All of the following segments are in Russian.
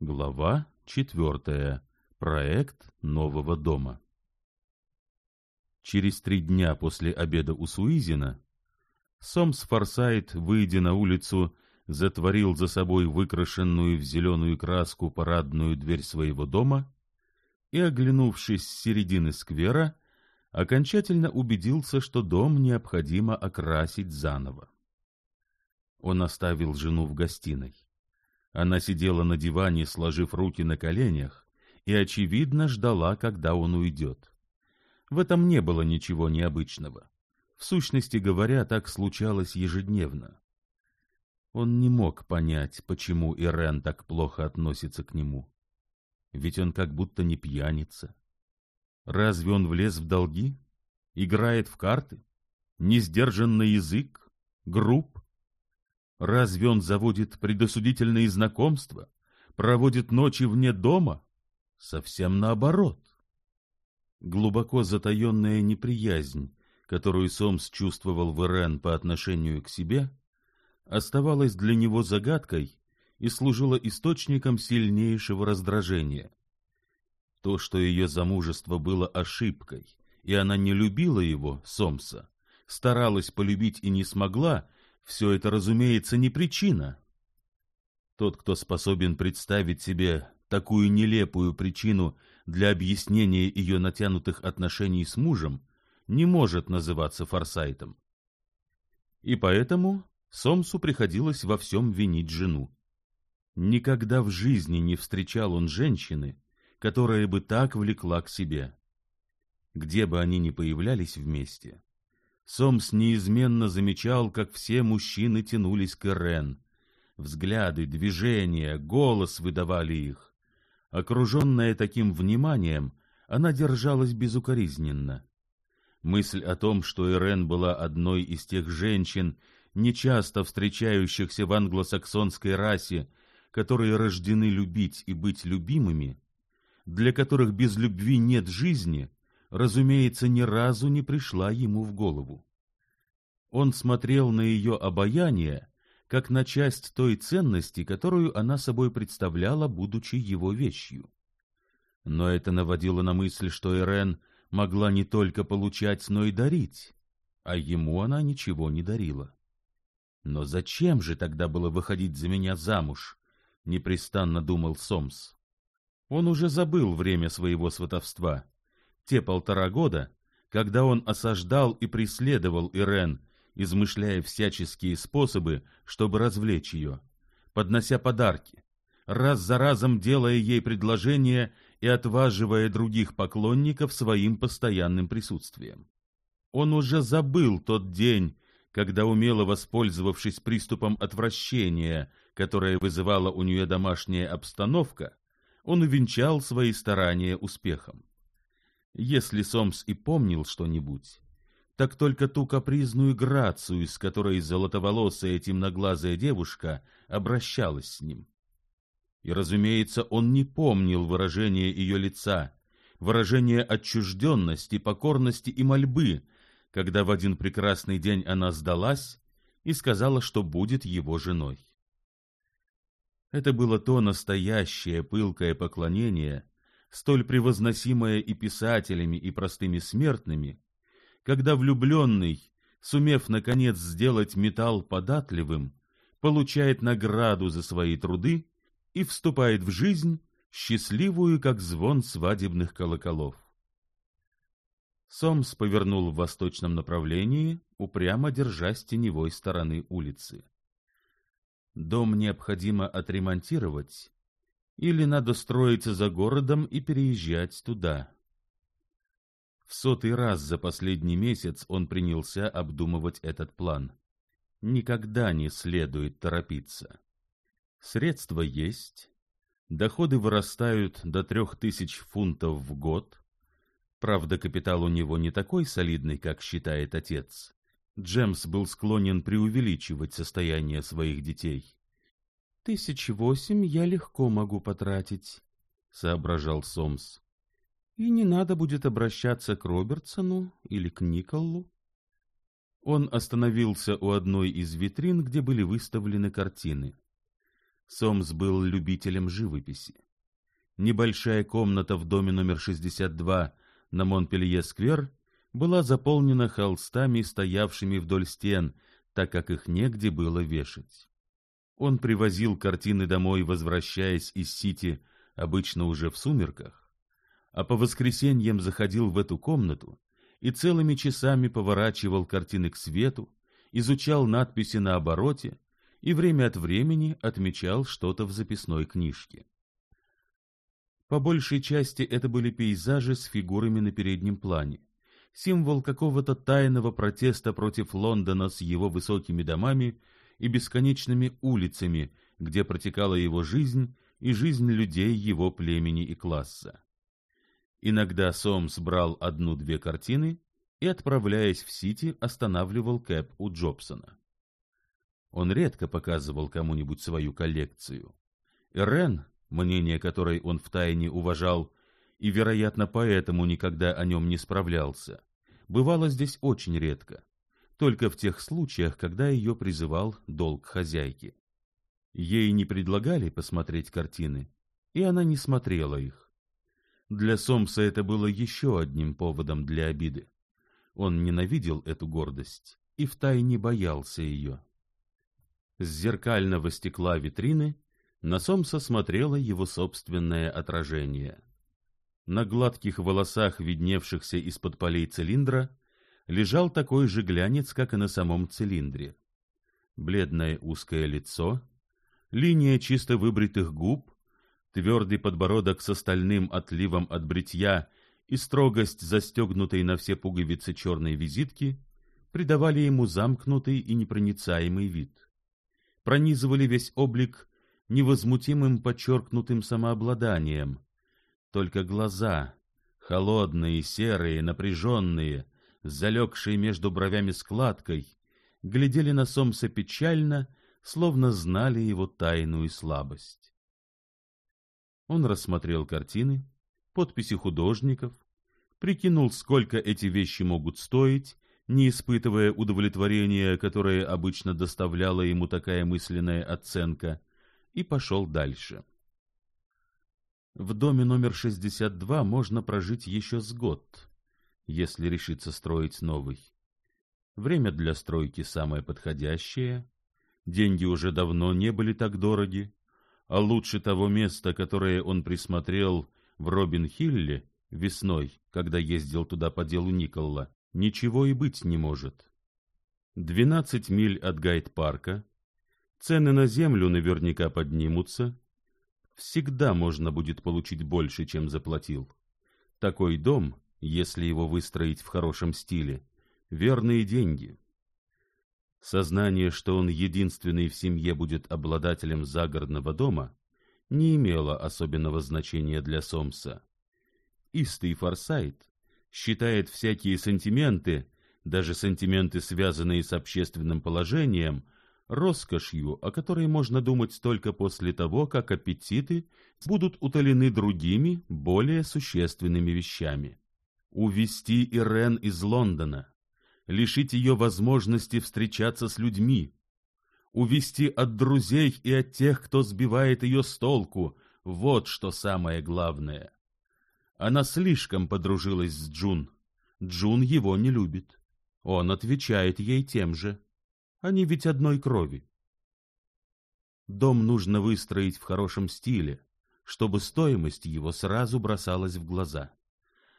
Глава четвертая. Проект нового дома. Через три дня после обеда у Суизина Сомс Форсайт, выйдя на улицу, затворил за собой выкрашенную в зеленую краску парадную дверь своего дома и, оглянувшись с середины сквера, окончательно убедился, что дом необходимо окрасить заново. Он оставил жену в гостиной. Она сидела на диване, сложив руки на коленях, и, очевидно, ждала, когда он уйдет. В этом не было ничего необычного. В сущности говоря, так случалось ежедневно. Он не мог понять, почему Ирен так плохо относится к нему. Ведь он как будто не пьяница. Разве он влез в долги? Играет в карты? Несдержанный язык? Груб? Разве он заводит предосудительные знакомства, проводит ночи вне дома? Совсем наоборот. Глубоко затаенная неприязнь, которую Сомс чувствовал в Ирен по отношению к себе, оставалась для него загадкой и служила источником сильнейшего раздражения. То, что ее замужество было ошибкой, и она не любила его, Сомса, старалась полюбить и не смогла, все это, разумеется, не причина. Тот, кто способен представить себе такую нелепую причину для объяснения ее натянутых отношений с мужем, не может называться Форсайтом. И поэтому Сомсу приходилось во всем винить жену. Никогда в жизни не встречал он женщины, которая бы так влекла к себе. Где бы они ни появлялись вместе, Сомс неизменно замечал, как все мужчины тянулись к Ирен. Взгляды, движения, голос выдавали их. Окруженная таким вниманием, она держалась безукоризненно. Мысль о том, что Ирен была одной из тех женщин, нечасто встречающихся в англосаксонской расе, которые рождены любить и быть любимыми, для которых без любви нет жизни, разумеется, ни разу не пришла ему в голову. Он смотрел на ее обаяние, как на часть той ценности, которую она собой представляла, будучи его вещью. Но это наводило на мысль, что Ирен могла не только получать, но и дарить, а ему она ничего не дарила. Но зачем же тогда было выходить за меня замуж? непрестанно думал Сомс. Он уже забыл время своего сватовства. Те полтора года, когда он осаждал и преследовал Ирен, измышляя всяческие способы, чтобы развлечь ее, поднося подарки, раз за разом делая ей предложения и отваживая других поклонников своим постоянным присутствием. Он уже забыл тот день, когда, умело воспользовавшись приступом отвращения, которое вызывала у нее домашняя обстановка, он увенчал свои старания успехом. Если Сомс и помнил что-нибудь, так только ту капризную грацию, с которой золотоволосая темноглазая девушка обращалась с ним. И, разумеется, он не помнил выражение ее лица, выражение отчужденности, покорности и мольбы, когда в один прекрасный день она сдалась и сказала, что будет его женой. Это было то настоящее пылкое поклонение, столь превозносимое и писателями, и простыми смертными, когда влюбленный, сумев наконец сделать металл податливым, получает награду за свои труды и вступает в жизнь, счастливую, как звон свадебных колоколов. Сомс повернул в восточном направлении, упрямо держась теневой стороны улицы. Дом необходимо отремонтировать, или надо строиться за городом и переезжать туда. В сотый раз за последний месяц он принялся обдумывать этот план. Никогда не следует торопиться. Средства есть, доходы вырастают до трех тысяч фунтов в год. Правда, капитал у него не такой солидный, как считает отец. Джемс был склонен преувеличивать состояние своих детей. «Тысяч восемь я легко могу потратить», — соображал Сомс и не надо будет обращаться к Робертсону или к Николу. Он остановился у одной из витрин, где были выставлены картины. Сомс был любителем живописи. Небольшая комната в доме номер 62 на Монпелье-сквер была заполнена холстами, стоявшими вдоль стен, так как их негде было вешать. Он привозил картины домой, возвращаясь из Сити, обычно уже в сумерках, а по воскресеньям заходил в эту комнату и целыми часами поворачивал картины к свету, изучал надписи на обороте и время от времени отмечал что-то в записной книжке. По большей части это были пейзажи с фигурами на переднем плане, символ какого-то тайного протеста против Лондона с его высокими домами и бесконечными улицами, где протекала его жизнь и жизнь людей его племени и класса. Иногда Сомс брал одну-две картины и, отправляясь в Сити, останавливал Кэп у Джобсона. Он редко показывал кому-нибудь свою коллекцию. Рен, мнение которой он втайне уважал и, вероятно, поэтому никогда о нем не справлялся, бывало здесь очень редко, только в тех случаях, когда ее призывал долг хозяйки. Ей не предлагали посмотреть картины, и она не смотрела их. Для Сомса это было еще одним поводом для обиды. Он ненавидел эту гордость и втайне боялся ее. С зеркального стекла витрины на Сомса смотрело его собственное отражение. На гладких волосах, видневшихся из-под полей цилиндра, лежал такой же глянец, как и на самом цилиндре. Бледное узкое лицо, линия чисто выбритых губ твердый подбородок с остальным отливом от бритья и строгость застегнутой на все пуговицы черной визитки придавали ему замкнутый и непроницаемый вид, пронизывали весь облик невозмутимым подчеркнутым самообладанием, только глаза, холодные, серые, напряженные, залегшие между бровями складкой, глядели на Сомса печально, словно знали его тайную слабость. Он рассмотрел картины, подписи художников, прикинул, сколько эти вещи могут стоить, не испытывая удовлетворения, которое обычно доставляла ему такая мысленная оценка, и пошел дальше. В доме номер 62 можно прожить еще с год, если решится строить новый. Время для стройки самое подходящее, деньги уже давно не были так дороги, а лучше того места, которое он присмотрел в Робин-Хилле весной, когда ездил туда по делу Николла, ничего и быть не может. 12 миль от гайд-парка, цены на землю наверняка поднимутся, всегда можно будет получить больше, чем заплатил. Такой дом, если его выстроить в хорошем стиле, верные деньги. Сознание, что он единственный в семье будет обладателем загородного дома, не имело особенного значения для Сомса. Истый Форсайт считает всякие сантименты, даже сантименты, связанные с общественным положением, роскошью, о которой можно думать только после того, как аппетиты будут утолены другими, более существенными вещами. Увести Ирен из Лондона, лишить ее возможности встречаться с людьми, увести от друзей и от тех, кто сбивает ее с толку, вот что самое главное. Она слишком подружилась с Джун. Джун его не любит. Он отвечает ей тем же. Они ведь одной крови. Дом нужно выстроить в хорошем стиле, чтобы стоимость его сразу бросалась в глаза.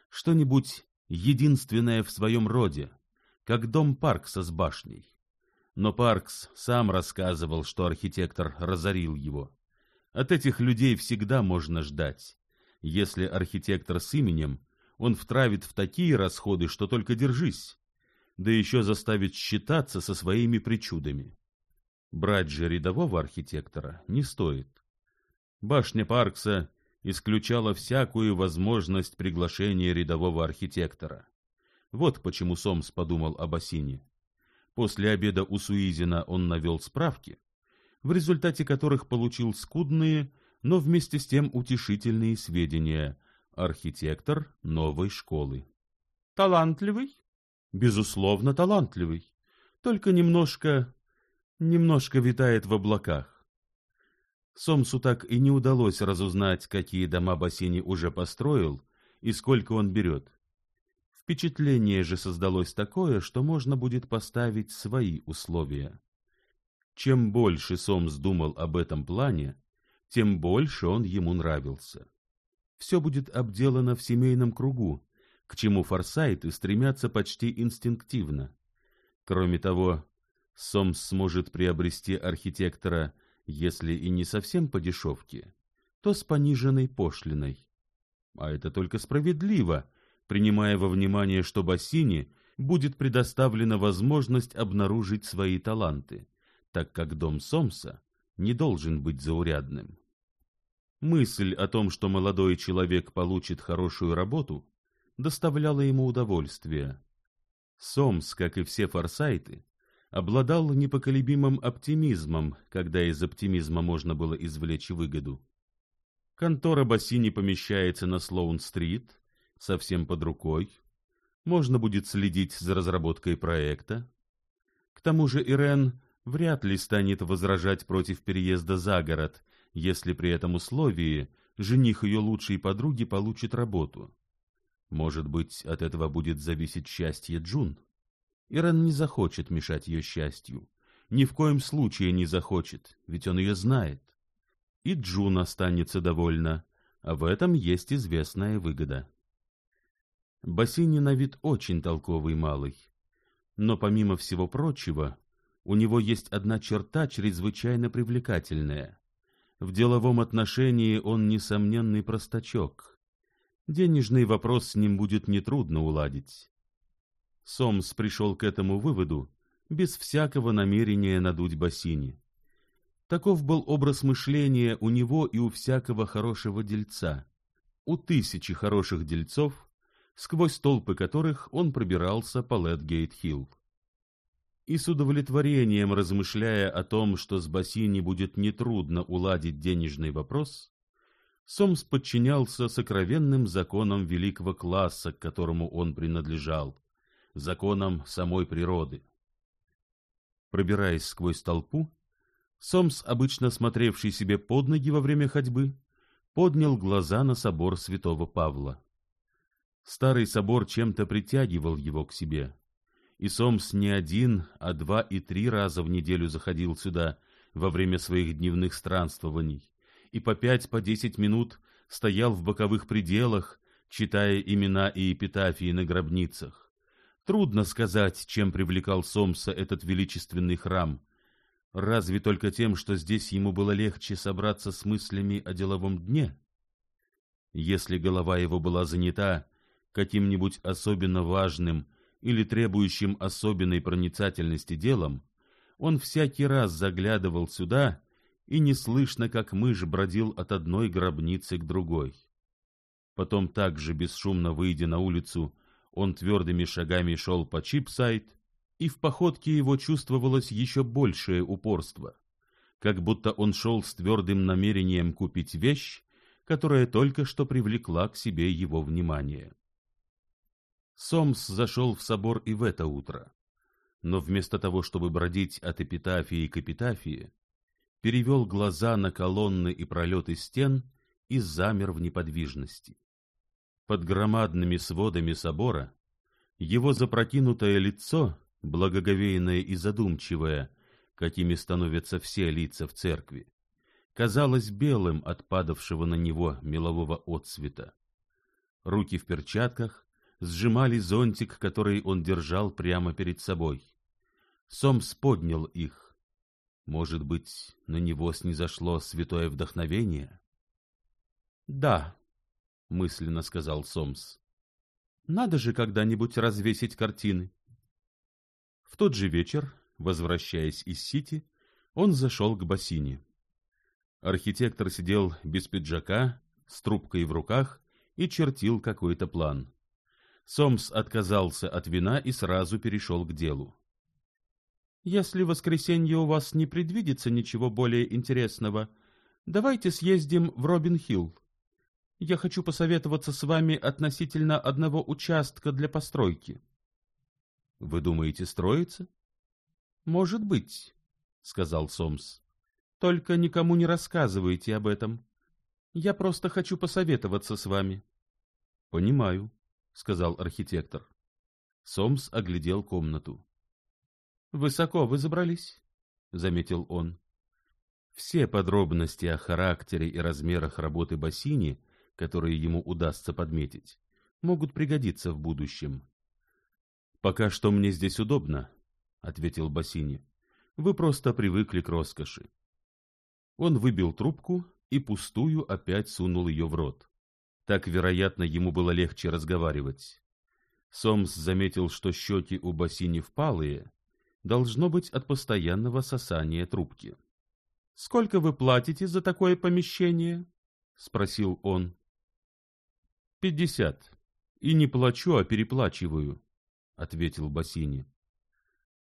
Что-нибудь единственное в своем роде, как дом Паркса с башней. Но Паркс сам рассказывал, что архитектор разорил его. От этих людей всегда можно ждать. Если архитектор с именем, он втравит в такие расходы, что только держись, да еще заставит считаться со своими причудами. Брать же рядового архитектора не стоит. Башня Паркса исключала всякую возможность приглашения рядового архитектора. Вот почему Сомс подумал об осине. После обеда у Суизина он навел справки, в результате которых получил скудные, но вместе с тем утешительные сведения. Архитектор новой школы. Талантливый? Безусловно, талантливый. Только немножко... немножко витает в облаках. Сомсу так и не удалось разузнать, какие дома Бассини уже построил и сколько он берет. Впечатление же создалось такое, что можно будет поставить свои условия. Чем больше Сомс думал об этом плане, тем больше он ему нравился. Все будет обделано в семейном кругу, к чему форсайты стремятся почти инстинктивно. Кроме того, Сомс сможет приобрести архитектора, если и не совсем по дешевке, то с пониженной пошлиной. А это только справедливо — принимая во внимание, что Бассини будет предоставлена возможность обнаружить свои таланты, так как дом Сомса не должен быть заурядным. Мысль о том, что молодой человек получит хорошую работу, доставляла ему удовольствие. Сомс, как и все форсайты, обладал непоколебимым оптимизмом, когда из оптимизма можно было извлечь выгоду. Контора Бассини помещается на Слоун-стрит, совсем под рукой, можно будет следить за разработкой проекта. К тому же Ирен вряд ли станет возражать против переезда за город, если при этом условии жених ее лучшей подруги получит работу. Может быть, от этого будет зависеть счастье Джун. Ирен не захочет мешать ее счастью. Ни в коем случае не захочет, ведь он ее знает. И Джун останется довольна, а в этом есть известная выгода. Бассейни на вид очень толковый малый. Но помимо всего прочего, у него есть одна черта чрезвычайно привлекательная. В деловом отношении он несомненный простачок. Денежный вопрос с ним будет нетрудно уладить. Сомс пришел к этому выводу без всякого намерения надуть бассейни. Таков был образ мышления у него и у всякого хорошего дельца. У тысячи хороших дельцов – сквозь толпы которых он пробирался по Лэтгейт-Хилл. И с удовлетворением размышляя о том, что с Бассини будет нетрудно уладить денежный вопрос, Сомс подчинялся сокровенным законам великого класса, к которому он принадлежал, законам самой природы. Пробираясь сквозь толпу, Сомс, обычно смотревший себе под ноги во время ходьбы, поднял глаза на собор святого Павла. Старый собор чем-то притягивал его к себе, и Сомс не один, а два и три раза в неделю заходил сюда во время своих дневных странствований, и по пять, по десять минут стоял в боковых пределах, читая имена и эпитафии на гробницах. Трудно сказать, чем привлекал Сомса этот величественный храм. Разве только тем, что здесь ему было легче собраться с мыслями о деловом дне? Если голова его была занята, каким-нибудь особенно важным или требующим особенной проницательности делом, он всякий раз заглядывал сюда и неслышно, как мышь, бродил от одной гробницы к другой. Потом также бесшумно выйдя на улицу, он твердыми шагами шел по Чипсайд, и в походке его чувствовалось еще большее упорство, как будто он шел с твердым намерением купить вещь, которая только что привлекла к себе его внимание. Сомс зашел в собор и в это утро, но вместо того, чтобы бродить от эпитафии к эпитафии, перевел глаза на колонны и пролеты стен и замер в неподвижности. Под громадными сводами собора его запрокинутое лицо, благоговейное и задумчивое, какими становятся все лица в церкви, казалось белым от падавшего на него мелового отцвета. Руки в перчатках, сжимали зонтик, который он держал прямо перед собой. Сомс поднял их. Может быть, на него снизошло святое вдохновение? — Да, — мысленно сказал Сомс. — Надо же когда-нибудь развесить картины. В тот же вечер, возвращаясь из Сити, он зашел к бассейне. Архитектор сидел без пиджака, с трубкой в руках и чертил какой-то план. Сомс отказался от вина и сразу перешел к делу. «Если в воскресенье у вас не предвидится ничего более интересного, давайте съездим в Робин-Хилл. Я хочу посоветоваться с вами относительно одного участка для постройки». «Вы думаете, строится?» «Может быть», — сказал Сомс. «Только никому не рассказывайте об этом. Я просто хочу посоветоваться с вами». «Понимаю», сказал архитектор. Сомс оглядел комнату. Высоко вы забрались, заметил он. Все подробности о характере и размерах работы бассейни, которые ему удастся подметить, могут пригодиться в будущем. Пока что мне здесь удобно, ответил бассейни. Вы просто привыкли к роскоши. Он выбил трубку и пустую опять сунул ее в рот. Так, вероятно, ему было легче разговаривать. Сомс заметил, что щеки у Бассини впалые, должно быть от постоянного сосания трубки. — Сколько вы платите за такое помещение? — спросил он. — Пятьдесят. И не плачу, а переплачиваю, — ответил Бассини.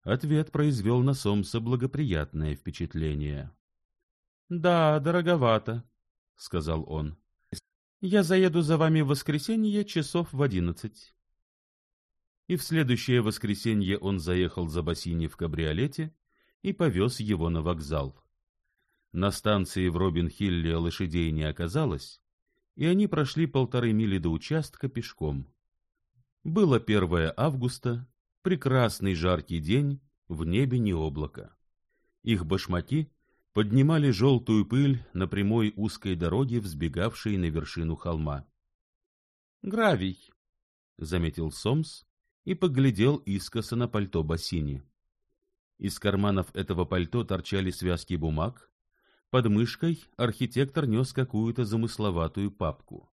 Ответ произвел на Сомса благоприятное впечатление. — Да, дороговато, — сказал он. Я заеду за вами в воскресенье часов в одиннадцать. И в следующее воскресенье он заехал за Бассини в кабриолете и повез его на вокзал. На станции в Робин-Хилле лошадей не оказалось, и они прошли полторы мили до участка пешком. Было 1 августа, прекрасный жаркий день, в небе не облако. Их башмаки поднимали желтую пыль на прямой узкой дороге, взбегавшей на вершину холма. «Гравий», — заметил Сомс и поглядел искоса на пальто Бассини. Из карманов этого пальто торчали связки бумаг, под мышкой архитектор нес какую-то замысловатую папку.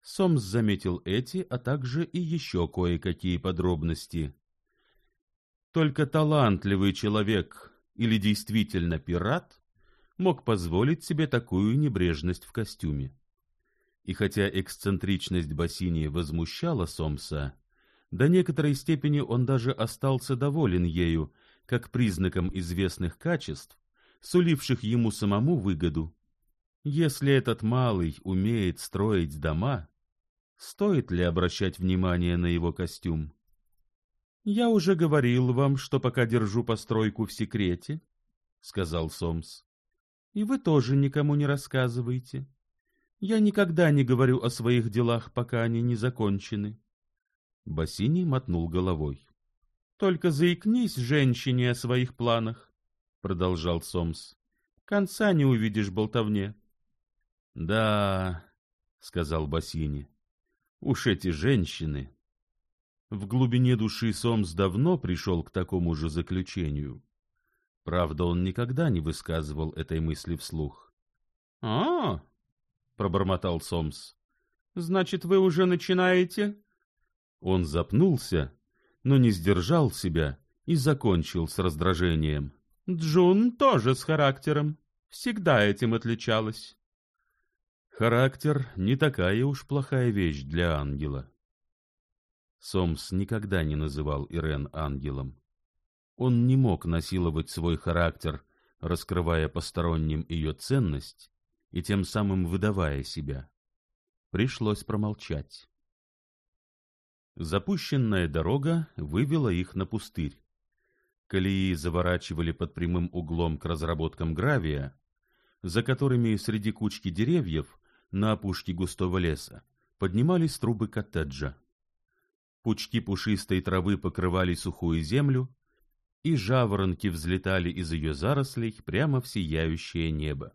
Сомс заметил эти, а также и еще кое-какие подробности. Только талантливый человек или действительно пират, мог позволить себе такую небрежность в костюме. И хотя эксцентричность Бассини возмущала Сомса, до некоторой степени он даже остался доволен ею, как признаком известных качеств, суливших ему самому выгоду. Если этот малый умеет строить дома, стоит ли обращать внимание на его костюм? я уже говорил вам что пока держу постройку в секрете сказал сомс и вы тоже никому не рассказывайте. Я никогда не говорю о своих делах пока они не закончены. Бассини мотнул головой только заикнись женщине о своих планах продолжал сомс конца не увидишь болтовне да сказал бассини уж эти женщины в глубине души Сомс давно пришел к такому же заключению. Правда, он никогда не высказывал этой мысли вслух. — А, — пробормотал Сомс, — значит, вы уже начинаете? Он запнулся, но не сдержал себя и закончил с раздражением. — Джун тоже с характером. Всегда этим отличалась. Характер — не такая уж плохая вещь для ангела. — Сомс никогда не называл Ирен ангелом. Он не мог насиловать свой характер, раскрывая посторонним ее ценность и тем самым выдавая себя. Пришлось промолчать. Запущенная дорога вывела их на пустырь. Колеи заворачивали под прямым углом к разработкам гравия, за которыми среди кучки деревьев на опушке густого леса поднимались трубы коттеджа пучки пушистой травы покрывали сухую землю, и жаворонки взлетали из ее зарослей прямо в сияющее небо.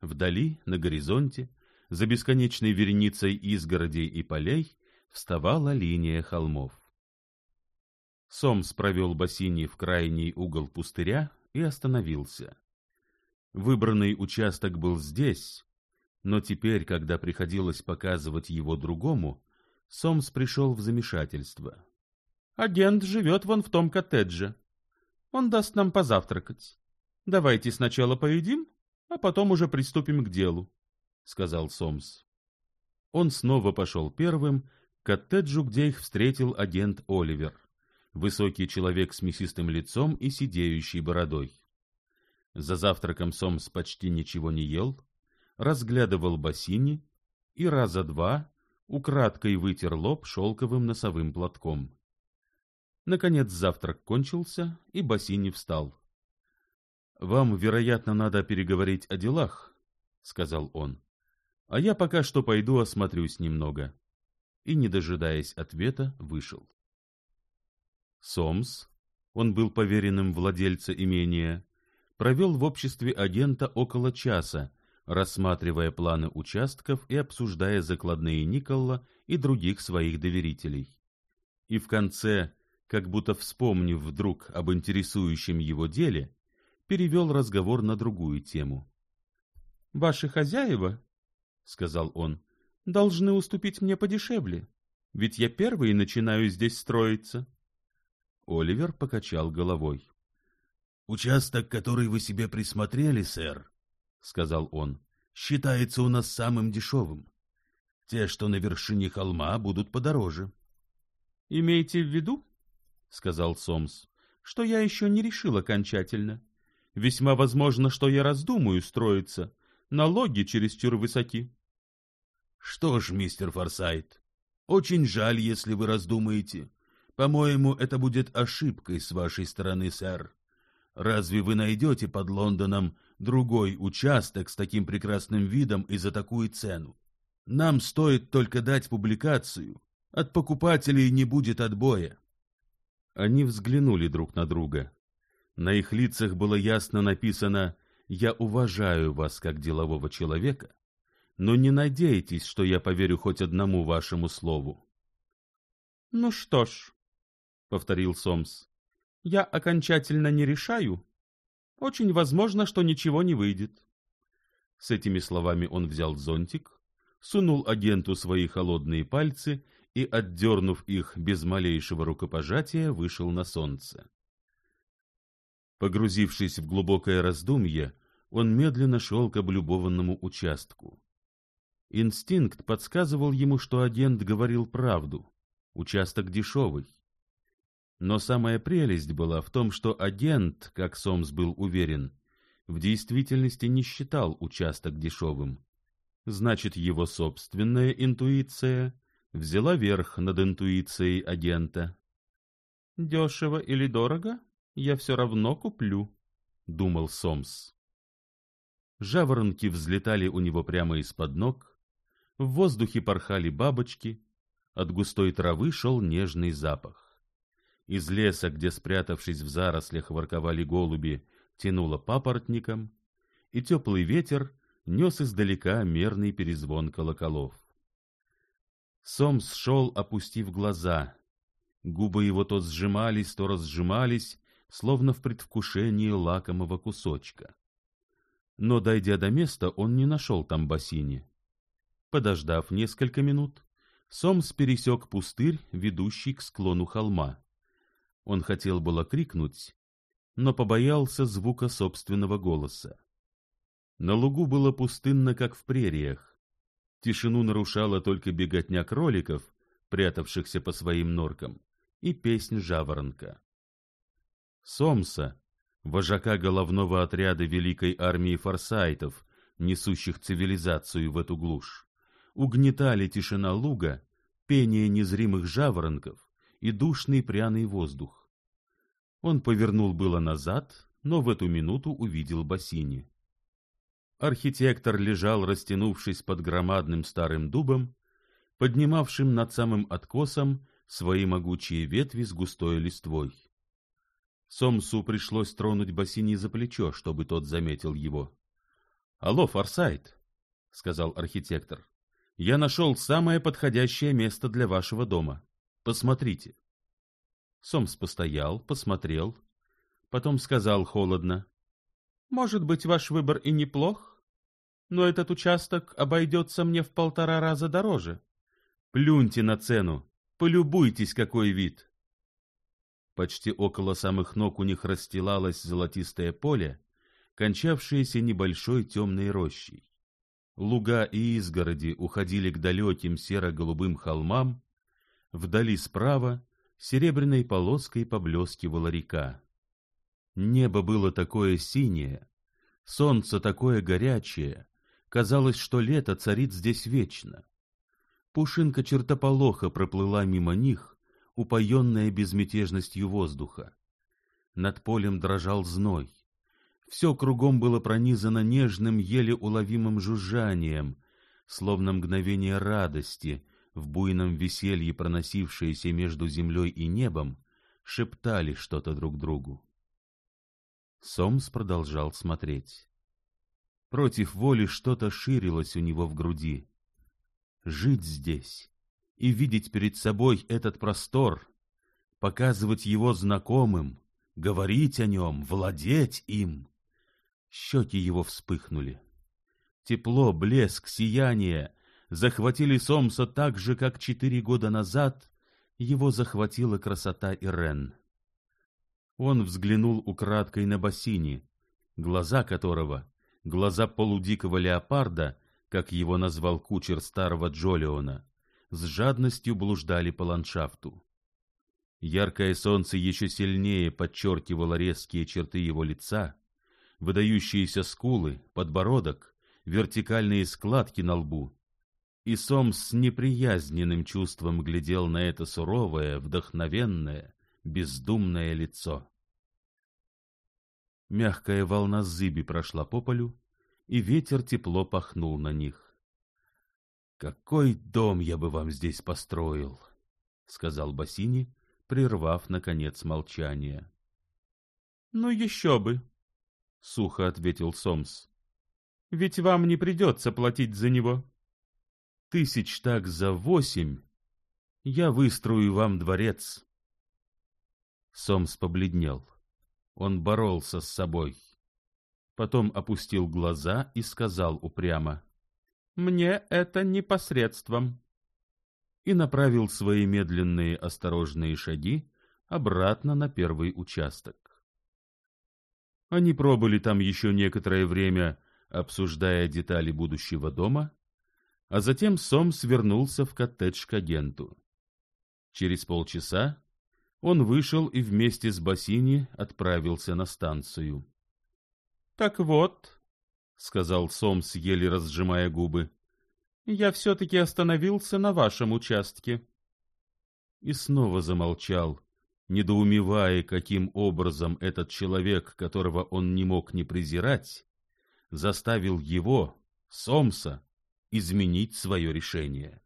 Вдали, на горизонте, за бесконечной вереницей изгородей и полей, вставала линия холмов. Сомс провел бассейни в крайний угол пустыря и остановился. Выбранный участок был здесь, но теперь, когда приходилось показывать его другому, Сомс пришел в замешательство. «Агент живет вон в том коттедже. Он даст нам позавтракать. Давайте сначала поедим, а потом уже приступим к делу», — сказал Сомс. Он снова пошел первым к коттеджу, где их встретил агент Оливер, высокий человек с мясистым лицом и сидеющей бородой. За завтраком Сомс почти ничего не ел, разглядывал бассейни и раза два украдкой вытер лоб шелковым носовым платком. Наконец завтрак кончился, и Бассини встал. — Вам, вероятно, надо переговорить о делах, — сказал он. — А я пока что пойду осмотрюсь немного. И, не дожидаясь ответа, вышел. Сомс, он был поверенным владельца имения, провел в обществе агента около часа, рассматривая планы участков и обсуждая закладные Николла и других своих доверителей. И в конце, как будто вспомнив вдруг об интересующем его деле, перевел разговор на другую тему. — Ваши хозяева, — сказал он, — должны уступить мне подешевле, ведь я первый начинаю здесь строиться. Оливер покачал головой. — Участок, который вы себе присмотрели, сэр, сказал он. Считается у нас самым дешевым. Те что на вершине холма будут подороже. Имейте в виду сказал сомс что я еще не решил окончательно. Весьма возможно что я раздумаю строиться. Налоги чересчур высоки. Что ж мистер форсайт очень жаль если вы раздумаете. По моему это будет ошибкой с вашей стороны сэр. Разве вы найдете под лондоном Другой участок с таким прекрасным видом и за такую цену. Нам стоит только дать публикацию. От покупателей не будет отбоя. Они взглянули друг на друга. На их лицах было ясно написано «Я уважаю вас как делового человека, но не надейтесь, что я поверю хоть одному вашему слову». «Ну что ж», — повторил Сомс, — «я окончательно не решаю, очень возможно, что ничего не выйдет. С этими словами он взял зонтик, сунул агенту свои холодные пальцы и, отдернув их без малейшего рукопожатия, вышел на солнце. Погрузившись в глубокое раздумье, он медленно шел к облюбованному участку. Инстинкт подсказывал ему, что агент говорил правду. Участок дешевый. Но самая прелесть была в том, что агент, как Сомс был уверен, в действительности не считал участок дешевым. Значит, его собственная интуиция взяла верх над интуицией агента. «Дешево или дорого, я все равно куплю», — думал Сомс. Жаворонки взлетали у него прямо из-под ног, в воздухе порхали бабочки, от густой травы шел нежный запах из леса, где, спрятавшись в зарослях, ворковали голуби, тянуло папоротником, и теплый ветер нес издалека мерный перезвон колоколов. Сомс шел, опустив глаза. Губы его то сжимались, то разжимались, словно в предвкушении лакомого кусочка. Но, дойдя до места, он не нашел там бассейни. Подождав несколько минут, Сомс пересек пустырь, ведущий к склону холма. Он хотел было крикнуть, но побоялся звука собственного голоса. На лугу было пустынно, как в прериях. Тишину нарушала только беготня кроликов, прятавшихся по своим норкам, и песнь жаворонка. Сомса, вожака головного отряда великой армии форсайтов, несущих цивилизацию в эту глушь, угнетали тишина луга, пение незримых жаворонков и душный пряный воздух. Он повернул было назад, но в эту минуту увидел Бассини. Архитектор лежал, растянувшись под громадным старым дубом, поднимавшим над самым откосом свои могучие ветви с густой листвой. Сомсу пришлось тронуть Бассини за плечо, чтобы тот заметил его. — Алло, Форсайт, — сказал архитектор, — я нашел самое подходящее место для вашего дома. Посмотрите. — Сомс постоял, посмотрел, потом сказал холодно. «Может быть, ваш выбор и неплох, но этот участок обойдется мне в полтора раза дороже. Плюньте на цену, полюбуйтесь, какой вид!» Почти около самых ног у них расстилалось золотистое поле, кончавшееся небольшой темной рощей. Луга и изгороди уходили к далеким серо-голубым холмам, вдали справа серебряной полоской поблескивала река. Небо было такое синее, солнце такое горячее, казалось, что лето царит здесь вечно. Пушинка чертополоха проплыла мимо них, упоенная безмятежностью воздуха. Над полем дрожал зной. Все кругом было пронизано нежным, еле уловимым жужжанием, словно мгновение радости, в буйном веселье проносившиеся между землей и небом, шептали что-то друг другу. Сомс продолжал смотреть. Против воли что-то ширилось у него в груди. Жить здесь и видеть перед собой этот простор, показывать его знакомым, говорить о нем, владеть им. Щеки его вспыхнули. Тепло, блеск, сияние захватили Сомса так же, как четыре года назад его захватила красота Ирен. Он взглянул украдкой на бассейне, глаза которого, глаза полудикого леопарда, как его назвал кучер старого Джолиона, с жадностью блуждали по ландшафту. Яркое солнце еще сильнее подчеркивало резкие черты его лица, выдающиеся скулы, подбородок, вертикальные складки на лбу и Сом с неприязненным чувством глядел на это суровое, вдохновенное, бездумное лицо. Мягкая волна зыби прошла по полю, и ветер тепло пахнул на них. «Какой дом я бы вам здесь построил!» — сказал Басини, прервав, наконец, молчание. «Ну еще бы!» — сухо ответил Сомс. «Ведь вам не придется платить за него!» тысяч так за восемь я выстрою вам дворец. Сомс побледнел. Он боролся с собой. Потом опустил глаза и сказал упрямо. — Мне это непосредством. И направил свои медленные осторожные шаги обратно на первый участок. Они пробыли там еще некоторое время, обсуждая детали будущего дома, а затем Сом свернулся в коттедж к агенту. Через полчаса он вышел и вместе с Бассини отправился на станцию. — Так вот, — сказал Сомс, еле разжимая губы, — я все-таки остановился на вашем участке. И снова замолчал, недоумевая, каким образом этот человек, которого он не мог не презирать, заставил его, Сомса, изменить свое решение.